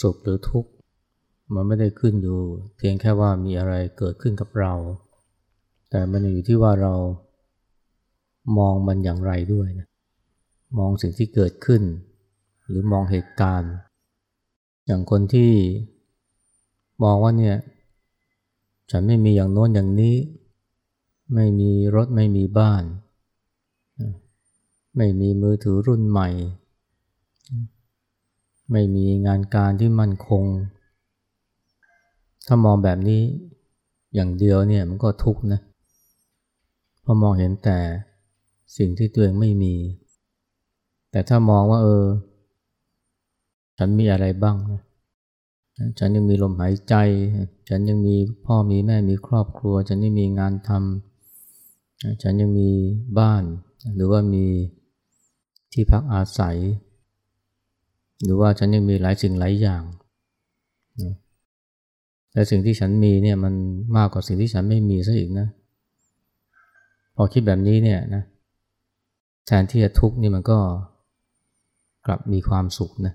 สุขหรือทุกข์ มันไม่ได้ขึ้นอยู่ เพียงแค่ว่ามีอะไรเกิดขึ้นกับเรา แต่มันอยู่ที่ว่าเรามองมันอย่างไรด้วยนะมองสิ่งที่เกิดขึ้น หรือมองเหตุการณ์ อย่างคนที่มองว่าเนี่ยฉันไม่มีอย่างโน้นอย่างนี้ ไม่มีรถไม่มีบ้าน ไม่มีมือถือรุ่นใหม่ ไม่มีงานการที่มั่นคง ถ้ามองแบบนี้อย่างเดียวเนี่ยมันก็ทุกข์นะเพราะมองเห็นแต่สิ่งที่ตัวเองไม่มี แต่ถ้ามองว่าเออ ฉันมีอะไรบ้างนะฉันยังมีลมหายใจ ฉันยังมีพ่อมีแม่มีครอบครัว ฉันยังมีงานทำฉันยังมีบ้าน หรือว่ามีที่พักอาศัย หรือว่าฉันยังมีหลายสิ่งหลายอย่างแต่สิ่งที่ฉันมีเนี่ยมันมากกว่าสิ่งที่ฉันไม่มีซะอีกนะ พอคิดแบบนี้เนี่ยนะแทนที่จะทุกข์นี่มันก็กลับมีความสุขนะ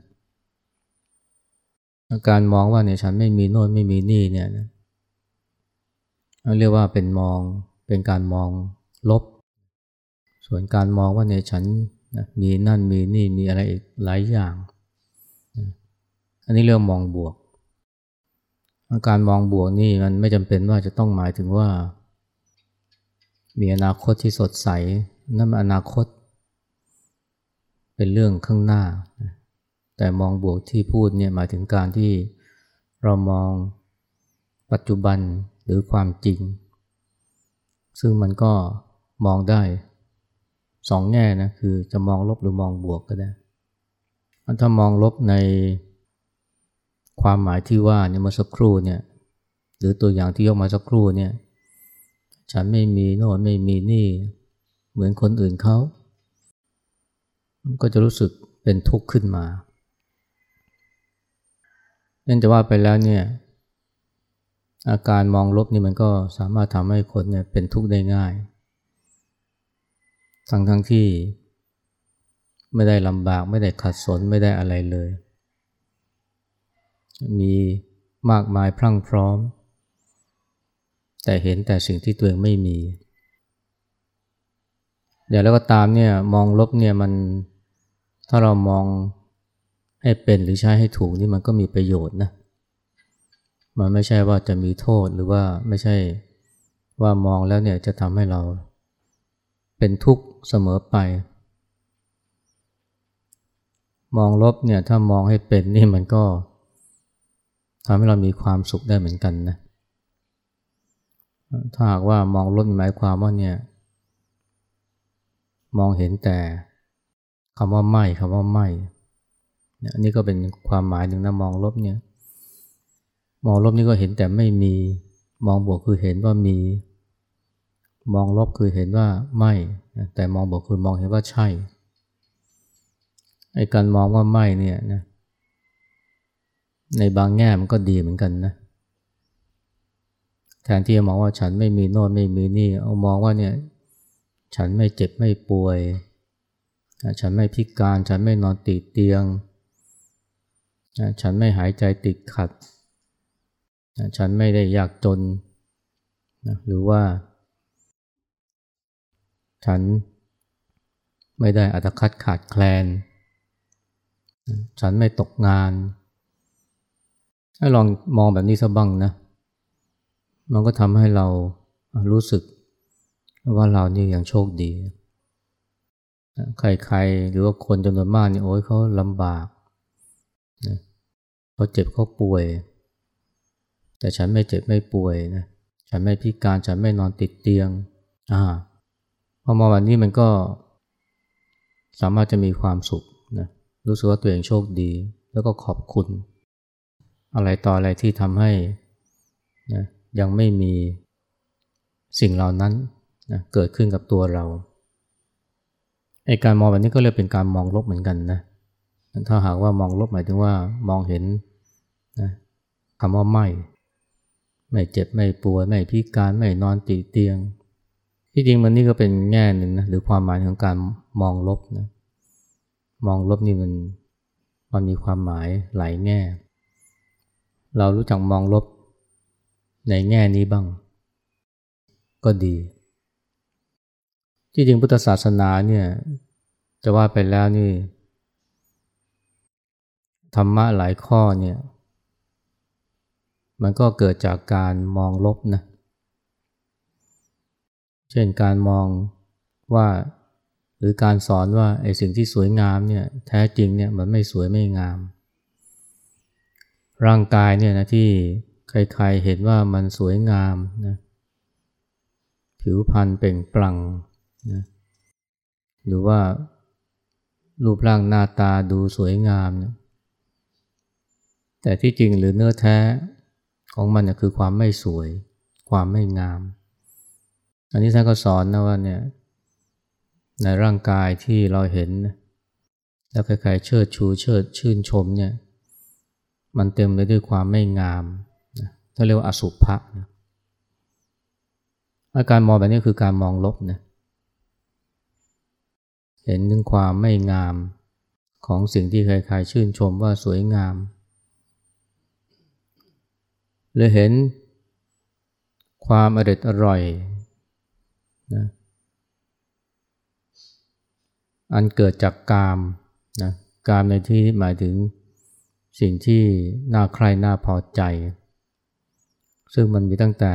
การมองว่าเนี่ยฉันไม่มีโน่นไม่มีนี่เนี่ยนะเรียกว่าเป็นมองเป็นการมองลบ ส่วนการมองว่าเนี่ยฉันมีนั่นมีนี่มีอะไรอีกหลายอย่าง อันนี้เรียกมองบวก การมองบวกนี่มันไม่จำเป็นว่าจะต้องหมายถึงว่า มีอนาคตที่สดใส นั่นอนาคต เป็นเรื่องข้างหน้า แต่มองบวกที่พูดเนี่ยหมายถึงการที่เรามองปัจจุบันหรือความจริง ซึ่งมันก็มองได้สองแง่นะคือจะมองลบหรือมองบวกก็ได้ถ้ามองลบใน ความหมายที่ว่าเนี่ยมาสักครู่เนี่ยหรือตัวอย่างที่ยกมาสักครู่เนี่ยฉันไม่มีโน่นไม่มีนี่เหมือนคนอื่นเขา ก็จะรู้สึกเป็นทุกข์ขึ้นมานั่นจะว่าไปแล้วเนี่ยอาการมองลบนี่มันก็สามารถทำให้คนเนี่ยเป็นทุกข์ได้ง่าย ทั้งทั้งที่ไม่ได้ลำบากไม่ได้ขัดสนไม่ได้อะไรเลย มีมากมายพรั่งพร้อม แต่เห็นแต่สิ่งที่ตัวเองไม่มีเดี๋ยวแล้วก็ตามเนี่ยมองลบเนี่ยมันถ้าเรามองให้เป็นหรือใช้ให้ถูกนี่มันก็มีประโยชน์นะมันไม่ใช่ว่าจะมีโทษหรือว่าไม่ใช่ว่ามองแล้วเนี่ยจะทำให้เราเป็นทุกข์เสมอไป มองลบเนี่ยถ้ามองให้เป็นนี่มันก็ ทำให้เรามีความสุขได้เหมือนกันนะถ้าหากว่ามองลบหมายความว่าเนี่ย มองเห็นแต่คำว่าไม่คำว่าไม่อันนี้ก็เป็นความหมายหนึ่งนะมองลบเนี่ย มองลบนี่ก็เห็นแต่ไม่มี มองบวกคือเห็นว่ามี มองลบคือเห็นว่าไม่ แต่มองบวกคือมองเห็นว่าใช่ไอ้การมองว่าไม่เนี่ยนะ ในบางแง่มันก็ดีเหมือนกันนะ แทนที่จะมองว่าฉันไม่มีโน่นไม่มีนี่ เอามองว่าเนี่ย ฉันไม่เจ็บไม่ป่วย ฉันไม่พิการ ฉันไม่นอนติดเตียง ฉันไม่หายใจติดขัด ฉันไม่ได้ยากจน หรือว่า ฉันไม่ได้อัตคัดขาดแคลน ฉันไม่ตกงาน ให้ลองมองแบบนี้สักบ้างนะ มันก็ทำให้เรารู้สึกว่าเรานี่ยังโชคดี ใครๆ หรือว่าคนจำนวนมากนี่โอ้ยเขาลำบากเขาเจ็บเขาป่วย แต่ฉันไม่เจ็บไม่ป่วยนะ ฉันไม่พิการฉันไม่นอนติดเตียง อ่า พอมาวันนี้มันก็สามารถจะมีความสุขนะ รู้สึกว่าตัวเองโชคดี แล้วก็ขอบคุณ อะไรต่ออะไรที่ทำให้นะยังไม่มีสิ่งเหล่านั้นนะเกิดขึ้นกับตัวเราไอการมองแบบนี้ก็เลยเป็นการมองลบเหมือนกันนะถ้าหากว่ามองลบหมายถึงว่ามองเห็นนะคำว่าไม่ ไม่เจ็บไม่ป่วยไม่พิการไม่นอนติเตียง ที่จริงมันนี่ก็เป็นแง่หนึ่งนะหรือความหมายของการมองลบนะมองลบนี่มันมันมีความหมายหลายแง่ เรารู้จักมองลบในแง่นี้บ้าง ก็ดี ที่จริงพุทธศาสนาเนี่ยจะว่าไปแล้วนี่ ธรรมะหลายข้อเนี่ย มันก็เกิดจากการมองลบนะ เช่นการมองว่าหรือการสอนว่าไอ้สิ่งที่สวยงามเนี่ยแท้จริงเนี่ยมันไม่สวยไม่งาม ร่างกายเนี่ยนะที่ใครๆเห็นว่ามันสวยงามนะผิวพรรณเปล่งปลั่งนะหรือว่ารูปร่างหน้าตาดูสวยงามนะแต่ที่จริงหรือเนื้อแท้ของมันคือความไม่สวย ความไม่งาม อันนี้ท่านก็สอนนะว่าเนี่ยในร่างกายที่เราเห็น แล้วใครๆเชิดชูเชิดชื่นชมเนี่ย มันเต็มไปด้วยความไม่งามนะถ้าเรียกว่าอสุภะนะอาการมองแบบนี้คือการมองลบนะเห็นถึงความไม่งามของสิ่งที่ใครๆชื่นชมว่าสวยงามหรือเห็นความอร็ดอร่อยนะอันเกิดจากกามนะกามในที่หมายถึง สิ่งที่น่าใคร่น่าพอใจ ซึ่งมันมีตั้งแต่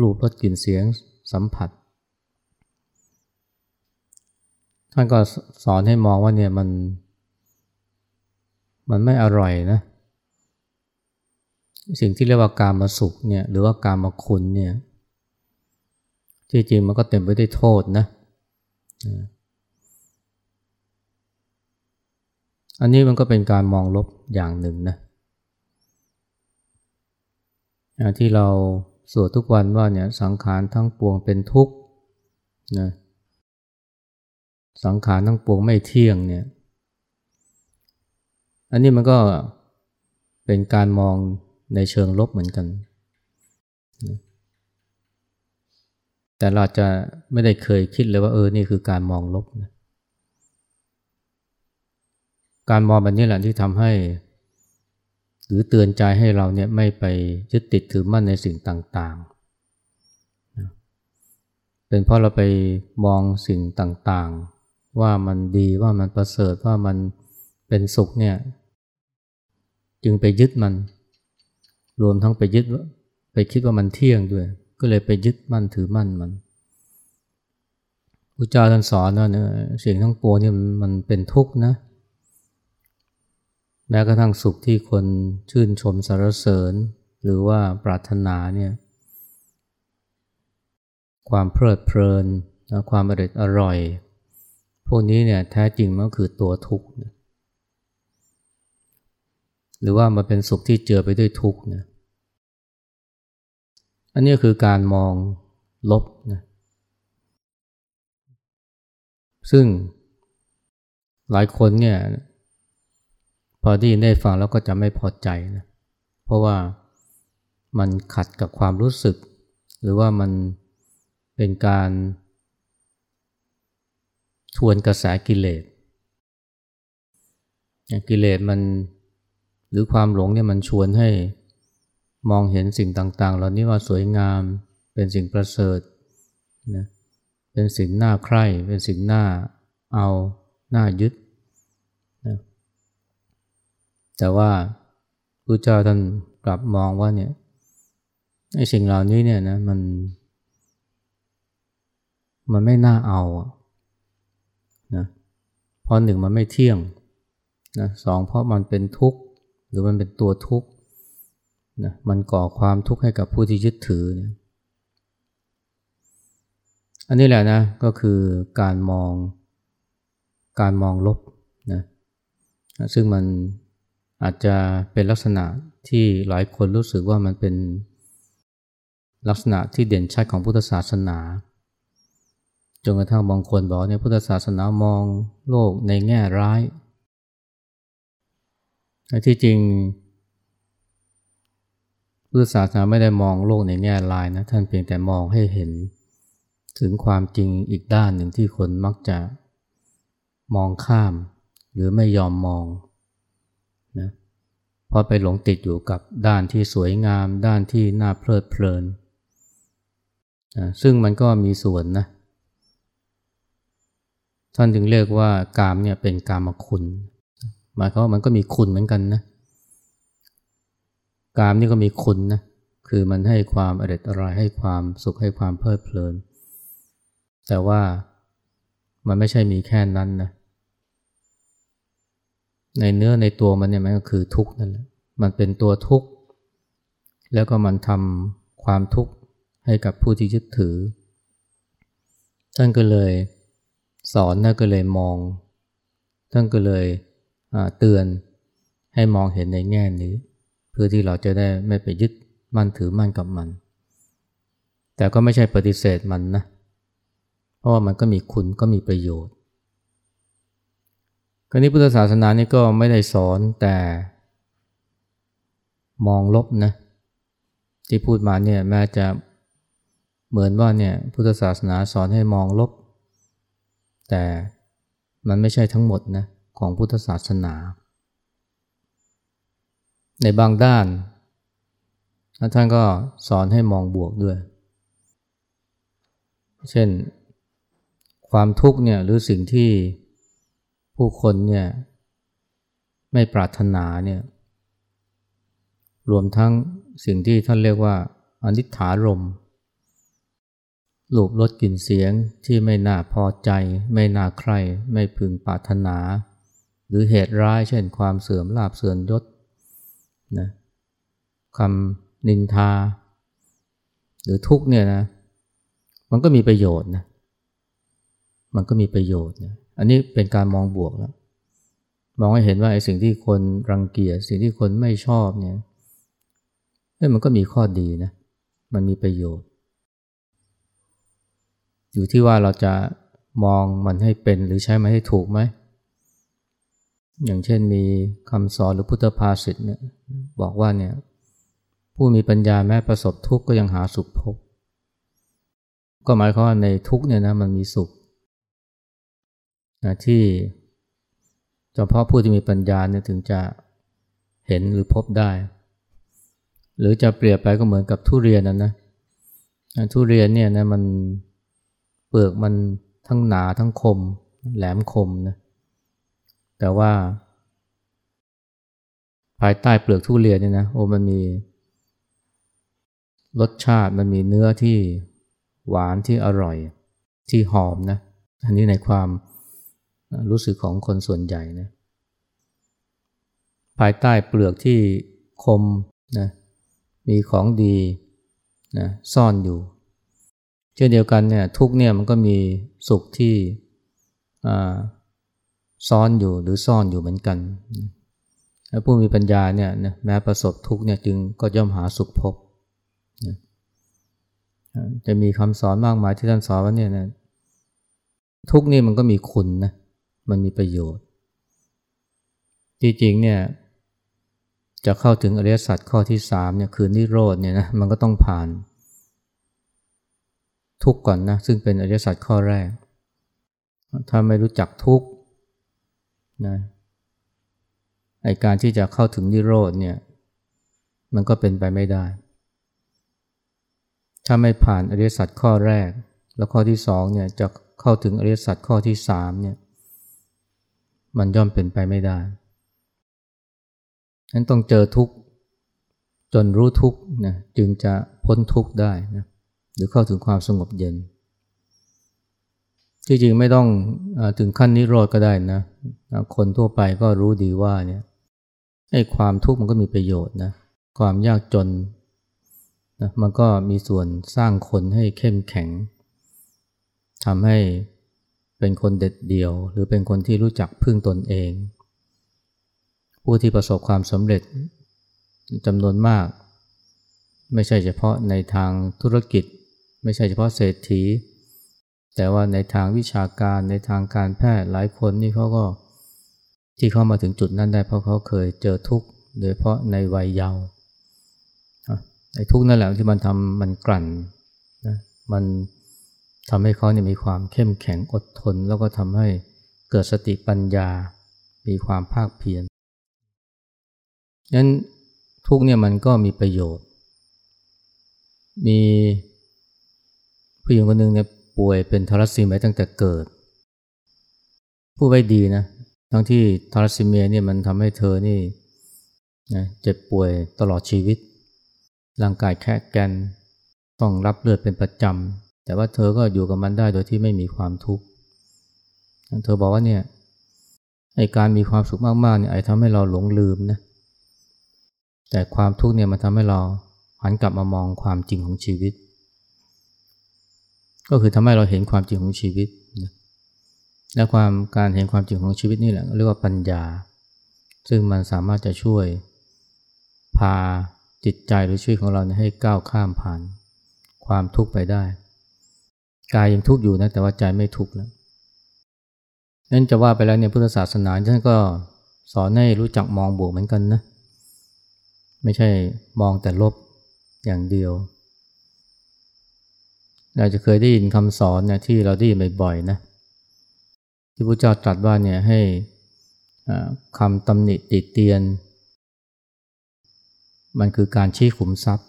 รูปรสกลิ่นเสียงสัมผัส ท่านก็สอนให้มองว่าเนี่ยมัน มันไม่อร่อยนะ สิ่งที่เรียกว่าการมาสุขเนี่ยหรือว่าการมาคุณเนี่ยที่จริงมันก็เต็มไปด้วยโทษนะ อันนี้มันก็เป็นการมองลบอย่างหนึ่งนะที่เราสวดทุกวันว่าเนี่ยสังขารทั้งปวงเป็นทุกข์นะสังขารทั้งปวงไม่เที่ยงเนี่ย อันนี้มันก็เป็นการมองในเชิงลบเหมือนกันแต่เราจะไม่ได้เคยคิดเลยว่าเออ นี่คือการมองลบนะ การมองแบบนี้แหละที่ทำให้ หรือเตือนใจให้เราเนี่ยไม่ไปยึดติดถือมั่นในสิ่งต่างๆ เป็นเพราะเราไปมองสิ่งต่างๆ ว่ามันดีว่ามันประเสริฐว่ามันเป็นสุขเนี่ยจึงไปยึดมัน รวมทั้งไปยึดไปคิดว่ามันเที่ยงด้วย ก็เลยไปยึดมั่นถือมั่นมันพระเจ้าท่านสอนว่าเนี่ยสิ่งทั้งปวงนี่มันเป็นทุกข์นะ แม้กระทั่งสุขที่คนชื่นชมสรรเสริญ หรือว่าปรารถนาเนี่ยความเพลิดเพลินความอร่อยอร่อย พวกนี้เนี่ยแท้จริงมันก็คือตัวทุกข์หรือว่ามันเป็นสุขที่เจือไปด้วยทุกข์นะอันนี้คือการมองลบนะซึ่งหลายคนเนี่ย พอที่ได้ฟังแล้วก็จะไม่พอใจนะเพราะว่ามันขัดกับความรู้สึก หรือว่ามันเป็นการทวนกระแสกิเลสกิเลสมันหรือความหลงเนี่ยมันชวนให้มองเห็นสิ่งต่างๆ เหล่านี้ว่าสวยงามเป็นสิ่งประเสริฐนะเป็นสิ่งน่าใคร่ เป็นสิ่งน่าเอาน่ายึด แต่ว่าพระเจ้าท่านกลับมองว่าเนี่ยไอ้สิ่งเหล่านี้เนี่ยนะมัน มันไม่น่าเอานะเพราะหนึ่งมันไม่เที่ยงนะสองเพราะมันเป็นทุกข์ หรือมันเป็นตัวทุกข์นะมันก่อความทุกข์ให้กับผู้ที่ยึดถือเนี่ยอันนี้แหละนะก็คือการมองการมองลบนะซึ่งมัน อาจจะเป็นลักษณะที่หลายคนรู้สึกว่ามันเป็นลักษณะที่เด่นชัดของพุทธศาสนาจนกระทั่งบางคนบอกเนี่ยพุทธศาสนามองโลกในแง่ร้ายที่จริงพุทธศาสนาไม่ได้มองโลกในแง่ลายนะท่านเพียงแต่มองให้เห็นถึงความจริงอีกด้านหนึ่งที่คนมักจะมองข้าม หรือไม่ยอมมอง ราะไปหลงติดอยู่กับด้านที่สวยงาม ด้านที่น่าเพลิดเพลินนะซึ่งมันก็มีส่วนนะ ท่านจึงเรียกว่ากามเนี่ยเป็นกามคุณ หมายความว่ามันก็มีคุณเหมือนกันนะ กามนี่ก็มีคุณนะ คือมันให้ความอร็ดอร่อยให้ความสุขให้ความเพลิดเพลิน แต่ว่ามันไม่ใช่มีแค่นั้นนะ ในเนื้อในตัวมันเนี่ยมันก็คือทุกข์นั่นแหละ มันเป็นตัวทุกข์ แล้วก็มันทำความทุกข์ให้กับผู้ที่ยึดถือ ท่านก็เลยสอนท่านก็เลยมอง ท่านก็เลยเตือนให้มองเห็นในแง่นี้ เพื่อที่เราจะได้ไม่ไปยึดมั่นถือมั่นกับมัน แต่ก็ไม่ใช่ปฏิเสธมันนะ เพราะว่ามันก็มีคุณก็มีประโยชน์ กรณีพุทธศาสนานี่ก็ไม่ได้สอนแต่มองลบนะที่พูดมาเนี่ยแม้จะเหมือนว่าเนี่ยพุทธศาสนาสอนให้มองลบ แต่มันไม่ใช่ทั้งหมดนะของพุทธศาสนา ในบางด้านท่านก็สอนให้มองบวกด้วย เช่น ความทุกข์เนี่ยหรือสิ่งที่ ผู้คนเนี่ยไม่ปรารถนาเนี่ยรวมทั้งสิ่งที่ท่านเรียกว่า อนิถารมหลูบลดกลิ่นเสียงที่ไม่น่าพอใจ ไม่น่าใคร ไม่พึงปรารถนา หรือเหตุร้ายเช่นความเสื่อมลาบเสื่อมยศนะคำนินทา หรือทุกเนี่ยนะมันก็มีประโยชน์นะมันก็มีประโยชน์นะ อันนี้เป็นการมองบวกแล้วมองให้เห็นว่าไอ้สิ่งที่คนรังเกียจสิ่งที่คนไม่ชอบเนี่ยเอ้มันก็มีข้อดีนะ มันมีประโยชน์ อยู่ที่ว่าเราจะมองมันให้เป็นหรือใช้มันให้ถูกไหม อย่างเช่นมีคำสอนหรือพุทธภาษิตเนี่ยบอกว่าเนี่ยผู้มีปัญญาแม้ประสบทุกข์ก็ยังหาสุขพบ ก็หมายความว่าในทุกข์เนี่ยนะมันมีสุข นะที่เฉพาะผู้ที่มีปัญญาเนี่ยถึงจะเห็นหรือพบได้ หรือจะเปรียบไปก็เหมือนกับทุเรียนนะนะทุเรียนเนี่ยนะมันเปลือกมันทั้งหนาทั้งคม แหลมคมนะแต่ว่า ภายใต้เปลือกทุเรียนเนี่ยนะโอ้มันมี รสชาติมันมีเนื้อที่หวานที่อร่อยที่หอมนะอันนี้ในความ รู้สึกของคนส่วนใหญ่นะภายใต้เปลือกที่คมนะมีของดีนะซ่อนอยู่ เช่นเดียวกันเนี่ยทุกเนี่ยมันก็มีสุขที่ซ่อนอยู่หรือซ่อนอยู่เหมือนกันแล้วผู้มีปัญญาเนี่ยนะแม้ประสบทุกเนี่ยจึงก็ย่อมหาสุขพบนะจะมีคำสอนมากมายที่ท่านสอนว่าเนี่ยนะทุกนี่มันก็มีคุณนะ มันมีประโยชน์ ที่จริงเนี่ยจะเข้าถึงอริยสัจข้อที่สามเนี่ยคือนิโรธเนี่ยนะมันก็ต้องผ่านทุกก่อนนะซึ่งเป็นอริยสัจข้อแรก ถ้าไม่รู้จักทุกนะไอการที่จะเข้าถึงนิโรธเนี่ยมันก็เป็นไปไม่ได้ ถ้าไม่ผ่านอริยสัจข้อแรก แล้วข้อที่สองเนี่ยจะเข้าถึงอริยสัจข้อที่สามเนี่ย มันย่อมเป็นไปไม่ได้นั้นต้องเจอทุกข์จนรู้ทุกข์นะจึงจะพ้นทุกข์ได้นะหรือเข้าถึงความสงบเย็นที่จริงไม่ต้องอถึงขั้นนิโรธก็ได้นะ คนทั่วไปก็รู้ดีว่าเนี่ยไอ้ความทุกข์มันก็มีประโยชน์นะความยากจนนะมันก็มีส่วนสร้างคนให้เข้มแข็งทำให้ เป็นคนเด็ดเดี่ยว หรือเป็นคนที่รู้จักพึ่งตนเอง ผู้ที่ประสบความสำเร็จจำนวนมาก ไม่ใช่เฉพาะในทางธุรกิจ ไม่ใช่เฉพาะเศรษฐี แต่ว่าในทางวิชาการในทางการแพทย์หลายคนนี่เขาก็ที่เข้ามาถึงจุดนั้นได้เพราะเขาเคยเจอทุกข์โดยเพราะในวัยเยาว์ไอ้ทุกข์นั่นแหละที่มันทำมันกลั่นนะมัน ทำให้เขาเนี่ยมีความเข้มแข็งอดทน แล้วก็ทำให้เกิดสติปัญญา มีความภาคเพียรนั้นทุกเนี่ยมันก็มีประโยชน์ มีผู้หญิงคนหนึ่งเนี่ยป่วยเป็นทารัสซีเมียตั้งแต่เกิด ผู้ไว้ดีนะ ทั้งที่ทารัสซีเมียเนี่ยมันทำให้เธอนี่นะเจ็บป่วยตลอดชีวิต ร่างกายแค่แกนต้องรับเลือดเป็นประจำ แต่ว่าเธอก็อยู่กับมันได้โดยที่ไม่มีความทุกข์เธอบอกว่าเนี่ยไอการมีความสุขมากๆเนี่ยไอทำให้เราหลงลืมนะแต่ความทุกข์เนี่ยมันทำให้เราหันกลับมามองความจริงของชีวิต ก็คือทำให้เราเห็นความจริงของชีวิตนะและความการเห็นความจริงของชีวิตนี่แหละเรียกว่าปัญญา ซึ่งมันสามารถจะช่วย พาจิตใจหรือชีวิตของเราให้ก้าวข้ามผ่าน ความทุกข์ไปได้ กายยังทุกข์อยู่นะแต่ว่าใจไม่ทุกข์แล้วนั่นจะว่าไปแล้วเนี่ยพุทธศาสนาท่านก็สอนให้รู้จักมองบวกเหมือนกันนะไม่ใช่มองแต่ลบอย่างเดียวเราจะเคยได้ยินคำสอนเนี่ยที่เราได้ยินบ่อยๆนะที่พระเจ้าตรัสว่าเนี่ยให้คำตำหนิติเตียน มันคือการชี้ขุมทรัพย์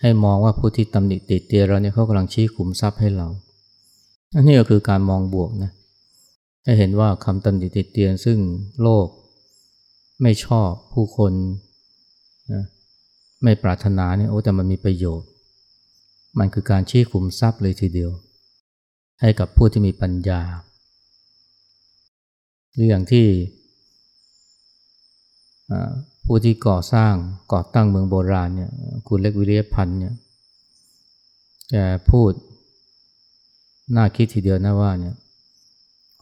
ให้มองว่าผู้ที่ตำหนิติเตียนเราเนี่ยเขากำลังชี้ขุมทรัพย์ให้เรา อันนี้ก็คือการมองบวกนะให้เห็นว่าคำตำหนิติเตียนซึ่งโลกไม่ชอบผู้คนนะไม่ปรารถนาเนี่ยโอ้แต่มันมีประโยชน์ มันคือการชี้ขุมทรัพย์เลยทีเดียว ให้กับผู้ที่มีปัญญาหรืออย่างที่ ผู้ที่ก่อสร้างก่อตั้งเมืองโบราณเนี่ยคุณเล็กวิริยพันธ์เนี่ยแกพูดน่าคิดทีเดียวนะว่าเนี่ย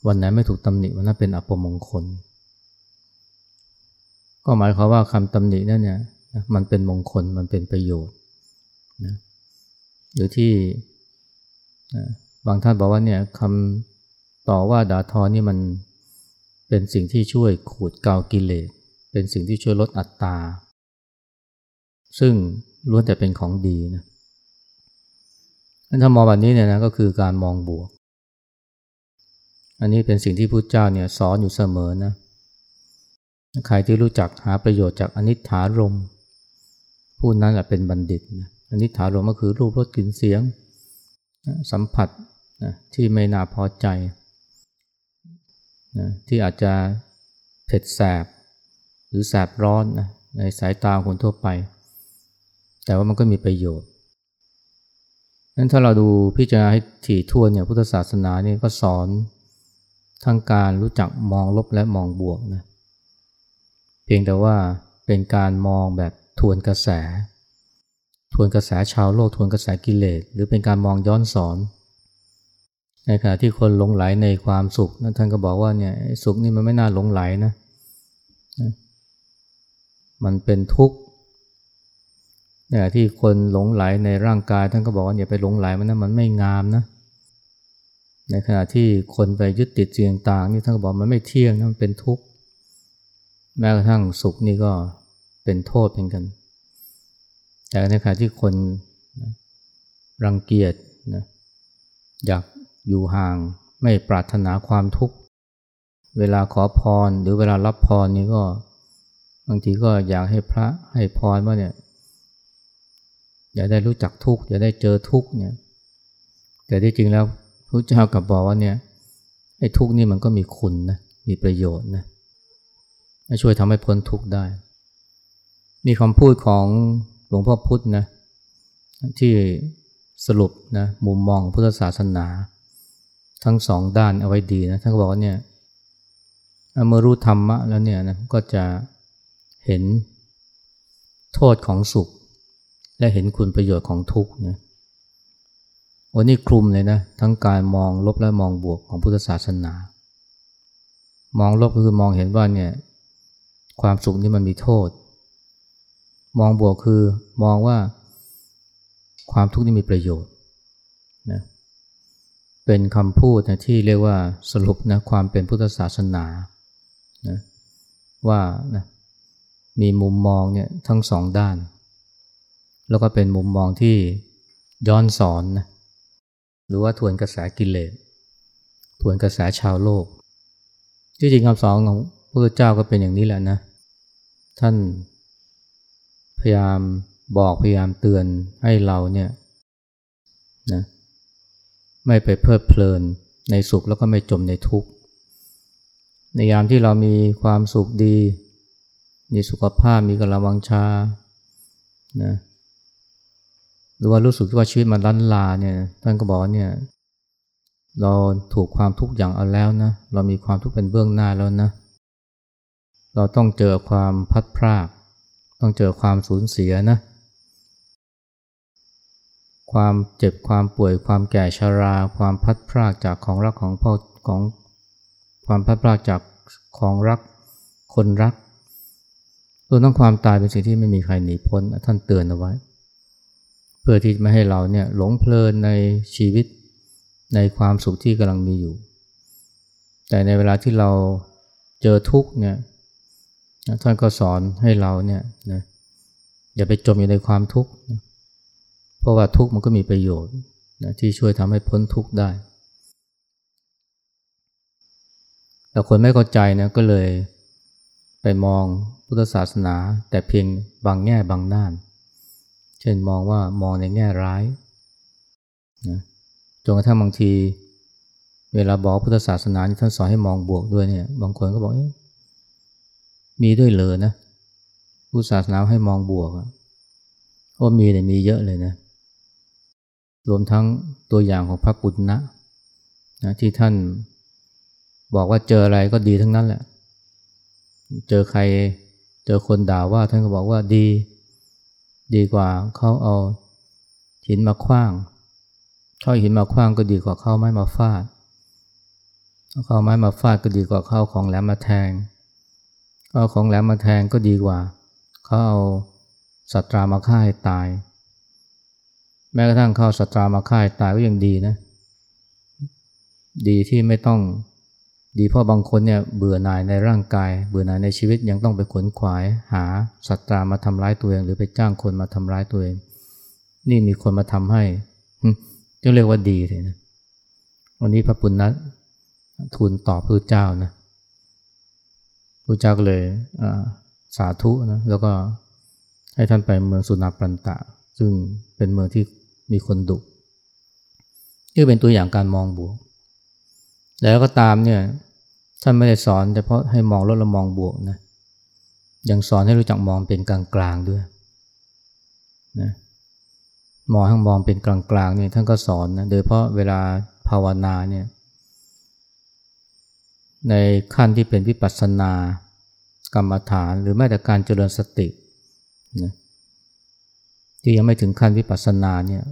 วันไหนไม่ถูกตำหนิวันนั้นเป็นอัปมงคล ก็หมายความว่าคำตำหนินั่นเนี่ยมันเป็นมงคลมันเป็นประโยชน์นะหรือที่บางท่านบอกว่าเนี่ยคำต่อว่าด่าทอนี่มันเป็นสิ่งที่ช่วยขูดเกากิเลส เป็นสิ่งที่ช่วยลดอัตตาซึ่งล้วนแต่เป็นของดีนะถ้ามองแบบนี้เนี่ยนะก็คือการมองบวก อันนี้เป็นสิ่งที่พุทธเจ้าเนี่ยสอนอยู่เสมอนะใครที่รู้จักหาประโยชน์จากอนิจฐารมผู้นั้นแหละเป็นบัณฑิตนะอนิจฐารมก็คือรูปรสกลิ่นเสียง สัมผัสนะที่ไม่น่าพอใจนะที่อาจจะเผ็ดแสบ หรือแสบร้อนนะในสายตาคนทั่วไป แต่ว่ามันก็มีประโยชน์นั้นถ้าเราดูพิจารณาให้ถี่ถ้วนเนี่ยพุทธศาสนาเนี่ยก็สอนทั้งการรู้จักมองลบและมองบวกนะเพียงแต่ว่าเป็นการมองแบบทวนกระแส ทวนกระแสชาวโลกทวนกระแสกิเลสหรือเป็นการมองย้อนสอน ในขณะที่คนหลงไหลในความสุขนั้นท่านก็บอกว่าเนี่ยสุขนี่มันไม่น่าหลงไหลนะ มันเป็นทุกข์เนี่ยที่คนหลงไหลในร่างกายท่านก็บอกว่าอย่าไปหลงไหลมันนะมันไม่งามนะ ในขณะที่คนไปยึดติดสิ่งต่างนี่ท่านก็บอกมันไม่เที่ยงนะมันเป็นทุกข์แม้กระทั่งสุขนี่ก็เป็นโทษเป็นกัน แต่ในขณะที่คนรังเกียจนะอยากอยู่ห่างไม่ปรารถนาความทุกข์ เวลาขอพรหรือเวลารับพรนี่ก็ บางทีก็อยากให้พระให้พรว่าเนี่ยอย่าได้รู้จักทุกข์อย่าได้เจอทุกข์เนี่ย แต่ที่จริงแล้วพระเจ้ากับบอกว่าเนี่ยไอ้ทุกข์นี่มันก็มีคุณนะมีประโยชน์นะช่วยทำให้พ้นทุกข์ได้ มีคำพูดของหลวงพ่อพุธนะที่สรุปนะมุมมองพุทธศาสนา ทั้งสองด้านเอาไว้ดีนะท่านก็บอกว่าเนี่ยเมื่อรู้ธรรมะแล้วเนี่ยนะก็จะ เห็นโทษของสุข และเห็นคุณประโยชน์ของทุกข์นะวันนี้คลุมเลยนะ ทั้งการมองลบและมองบวกของพุทธศาสนา มองลบก็คือมองเห็นว่าเนี่ยความสุขนี่มันมีโทษ มองบวกคือมองว่าความทุกข์นี่มีประโยชน์นะเป็นคำพูดนะที่เรียกว่าสรุปนะความเป็นพุทธศาสนานะว่านะ มีมุมมองเนี่ยทั้งสองด้าน แล้วก็เป็นมุมมองที่ย้อนสอนนะหรือว่าทวนกระแสกิเลสทวนกระแสชาวโลก ที่จริงคำสอนของพระเจ้าก็เป็นอย่างนี้แหละนะ ท่านพยายามบอกพยายามเตือนให้เราเนี่ยนะไม่ไปเพลิดเพลินในสุขแล้วก็ไม่จมในทุกข์ในยามที่เรามีความสุขดี มีสุขภาพมีกำลังวังชานะหรือว่ารู้สึกว่าชีวิตมันลันลาเนี่ยท่านก็บอกเนี่ยเราถูกความทุกข์อย่างเอาแล้วนะ เรามีความทุกข์เป็นเบื้องหน้าแล้วนะ เราต้องเจอความพัดพราก ต้องเจอความสูญเสียนะ ความเจ็บความป่วยความแก่ชารา ความพัดพรากจากของรักของพ่อของความพัดพรากจากของรักคนรัก รวมทั้งความตายเป็นสิ่งที่ไม่มีใครหนีพ้นท่านเตือนเอาไว้ เพื่อที่ไม่ให้เราเนี่ยหลงเพลินในชีวิตในความสุขที่กำลังมีอยู่ แต่ในเวลาที่เราเจอทุกข์เนี่ยท่านก็สอนให้เราเนี่ยนะอย่าไปจมอยู่ในความทุกข์เพราะว่าทุกข์มันก็มีประโยชน์นะที่ช่วยทำให้พ้นทุกข์ได้แต่คนไม่เข้าใจนะก็เลยไปมอง พุทธศาสนาแต่เพียงบางแง่บางด้าน เช่นมองว่ามองในแง่ร้ายนะจนกระทั่งบางที เวลาบอกพุทธศาสนาท่านสอนให้มองบวกด้วยเนี่ย บางคนก็บอกมีด้วยเลยนะพุทธศาสนาให้มองบวกเพราะมีแต่มีเยอะเลยนะรวมทั้งตัวอย่างของพระปุณณะนะที่ท่านบอกว่าเจออะไรก็ดีทั้งนั้นแหละ เจอใคร เจอคนด่าว่าท่านก็บอกว่าดี ดีกว่าเขาเอาหินมาคว้างเขาหินมาคว้างก็ดีกว่าเขาไม้มาฟาดเขาไม้มาฟาดก็ดีกว่าเขาของแหลมมาแทงเอาของแหลมมาแทงก็ดีกว่าเขาเอาสัตรามาฆ่าให้ตาย แม้กระทั่งเข้าสัตรามาค่ายตายก็ยังดีนะ ดีที่ไม่ต้อง ดีเพราะบางคนเนี่ยเบื่อหน่ายในร่างกาย เบื่อหน่ายในชีวิตยังต้องไปขนขวาย หาสัตรามาทำร้ายตัวเอง หรือไปจ้างคนมาทำร้ายตัวเอง นี่มีคนมาทำให้จะเรียกว่าดีเลยนะวันนี้พระปุณณะทูลตอบพระเจ้านะพระเจ้าก็เลยสาธุนะแล้วก็ให้ท่านไปเมืองสุนาปันตะ ซึ่งเป็นเมืองที่มีคนดุนี่เป็นตัวอย่างการมองบวก แล้วก็ตามเนี่ยท่านไม่ได้สอนแต่เพราะให้มองลดและมองบวกนะยังสอนให้รู้จักมองเป็นกลางกลางด้วยนะมองให้งมองเป็นกลางกลางเนี่ยท่านก็สอนนะโดยเพราะเวลาภาวนาเนี่ยในขั้นที่เป็นวิปัสสนากรรมฐาน หรือแม้แต่การเจริญสตินะที่ยังไม่ถึงขั้นวิปัสสนาเนี่ย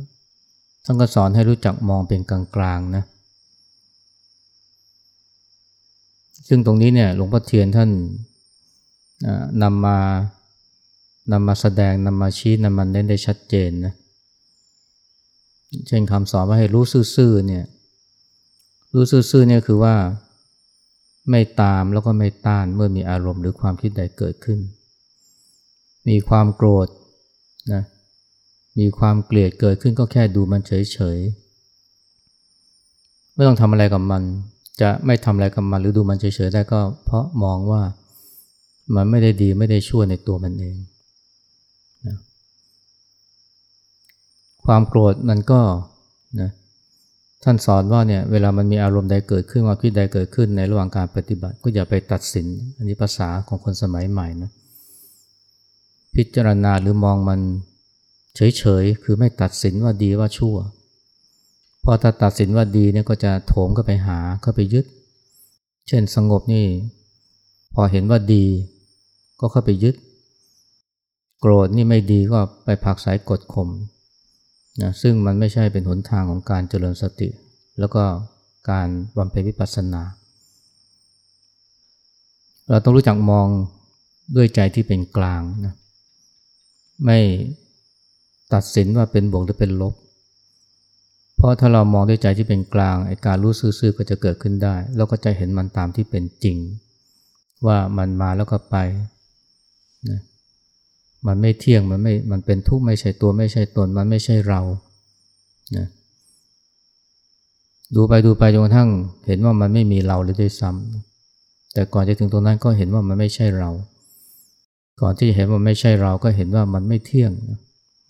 ท่านก็สอนให้รู้จักมองเป็นกลางๆนะ ซึ่งตรงนี้เนี่ยหลวงพ่อเทียนท่านนำมานำมาแสดงนำมาชี้นำมาเน้นได้ชัดเจนนะเช่นคำสอนว่าให้รู้ซื่อๆเนี่ยรู้ซื่อๆเนี่ยคือว่าไม่ตามแล้วก็ไม่ต้านเมื่อมีอารมณ์หรือความคิดใดเกิดขึ้น มีความโกรธนะมีความเกลียดเกิดขึ้นก็แค่ดูมันเฉยๆไม่ต้องทำอะไรกับมัน จะไม่ทำอะไรกับมันหรือดูมันเฉยๆได้ก็เพราะมองว่ามันไม่ได้ดีไม่ได้ชั่วในตัวมันเองนะความโกรธมันก็นะท่านสอนว่าเนี่ยเวลามันมีอารมณ์ใดเกิดขึ้นความคิดใดเกิดขึ้นในระหว่างการปฏิบัติ ก็อย่าไปตัดสิน อันนี้ภาษาของคนสมัยใหม่นะพิจารณาหรือมองมันเฉยๆ คือไม่ตัดสินว่าดีว่าชั่ว พอถ้าตัดสินว่าดีเนี่ยก็จะโถมเข้าไปหาเข้าไปยึด เช่นสงบนี่ พอเห็นว่าดีก็เข้าไปยึด โกรธนี่ไม่ดีก็ไปผักสายกดข่มนะซึ่งมันไม่ใช่เป็นหนทางของการเจริญสติ แล้วก็การบำเพ็ญวิปัสสนา เราต้องรู้จักมองด้วยใจที่เป็นกลางนะไม่ตัดสินว่าเป็นบวกหรือเป็นลบ เพราะถ้าเรามองด้วยใจที่เป็นกลางไอ้การรู้ซื่อๆก็จะเกิดขึ้นได้ แล้วก็จะเห็นมันตามที่เป็นจริง ว่ามันมาแล้วก็ไปนะมันไม่เที่ยงมันไม่มันเป็นทุกข์ไม่ใช่ตัวไม่ใช่ตนมันไม่ใช่เรานะดูไปดูไปจนกระทั่งเห็นว่ามันไม่มีเราเลยด้วยซ้ำแต่ก่อนจะถึงตรงนั้นก็เห็นว่ามันไม่ใช่เรา ก่อนที่จะเห็นว่าไม่ใช่เราก็เห็นว่ามันไม่เที่ยง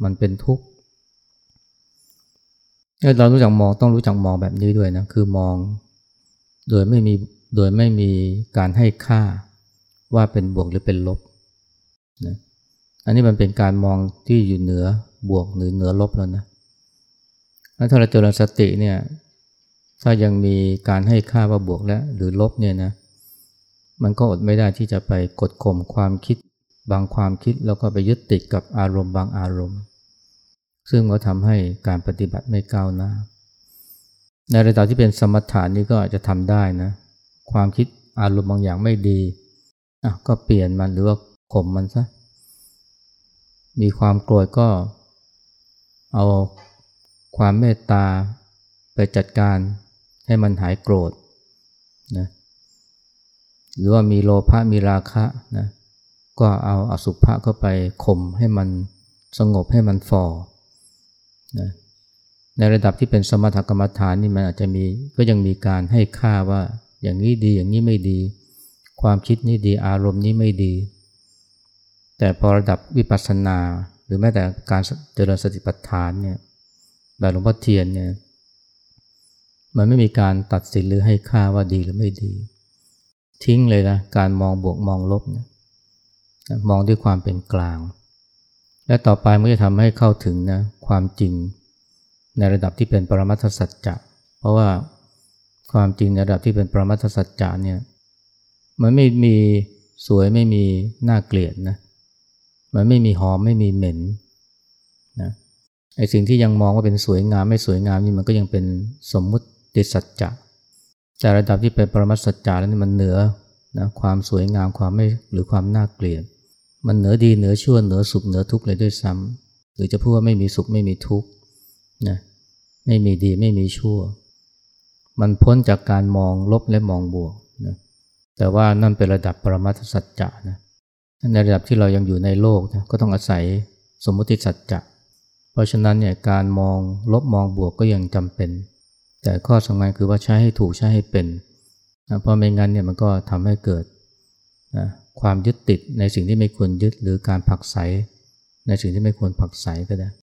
มันเป็นทุกข์ เรารู้จักมองต้องรู้จักมองแบบนี้ด้วยนะคือมองโดยไม่มีโดยไม่มีการให้ค่าว่าเป็นบวกหรือเป็นลบนะอันนี้มันเป็นการมองที่อยู่เหนือบวกหรือเหนือลบแล้วนะถ้าเราเจริญสติเนี่ยถ้ายังมีการให้ค่าว่าบวกและหรือลบเนี่ยนะมันก็อดไม่ได้ที่จะไปกดข่มความคิดบางความคิดแล้วก็ไปยึดติดกับอารมณ์บางอารมณ์ ซึ่งก็ทำให้การปฏิบัติไม่ก้าวหน้า ในระดับที่เป็นสมถานี่ก็อาจจะทำได้นะ ความคิดอารมณ์บางอย่างไม่ดีอะก็เปลี่ยนมันหรือว่าข่มมันซะ มีความโกรธก็เอาความเมตตาไปจัดการให้มันหายโกรธนะหรือว่ามีโลภะมีราคะนะก็เอาอสุภะเข้าไปข่มให้มันสงบให้มันฟอ นะในระดับที่เป็นสมถกรรมฐานนี่มันอาจจะมีก็ยังมีการให้ค่าว่าอย่างนี้ดีอย่างนี้ไม่ดี ความคิดนี้ดีอารมณ์นี้ไม่ดี แต่พอระดับวิปัสสนาหรือแม้แต่การเจริญสติปัฏฐานเนี่ยแบบหลวงพ่อเทียนเนี่ยมันไม่มีการตัดสินหรือให้ค่าว่าดีหรือไม่ดี ทิ้งเลยนะการมองบวกมองลบเนี่ยมองด้วยความเป็นกลาง และต่อไปมันจะทำให้เข้าถึงนะความจริงในระดับที่เป็นปรมัตถสัจจะเพราะว่าความจริงในระดับที่เป็นปรมัตถสัจจะเนี่ยมันไม่มีสวยไม่มีน่าเกลียดนะมันไม่มีหอมไม่มีเหม็นนะไอสิ่งที่ยังมองว่าเป็นสวยงามไม่สวยงามนี่มันก็ยังเป็นสมมุติสัจจะแต่ระดับที่เป็นปรมัตสัจจะแล้วนี่มันเหนือนะความสวยงามความไม่หรือความน่าเกลียด มันเหนือดีเหนือชั่วเหนือสุขเหนือทุกข์เลยด้วยซ้ำหรือจะพูดว่าไม่มีสุขไม่มีทุกข์นะไม่มีดีไม่มีชั่ว มันพ้นจากการมองลบและมองบวกนะแต่ว่านั่นเป็นระดับปรมัตสัจจะนะในระดับที่เรายังอยู่ในโลกนะก็ต้องอาศัยสมมติสัจจะเพราะฉะนั้นเนี่ยการมองลบมองบวกก็ยังจำเป็น แต่ข้อสำคัญคือว่าใช้ให้ถูกใช้ให้เป็นนะเพราะไม่งั้นเนี่ยมันก็ทำให้เกิดนะ ความยึดติดในสิ่งที่ไม่ควรยึดหรือการผักใสในสิ่งที่ไม่ควรผักใสก็ได้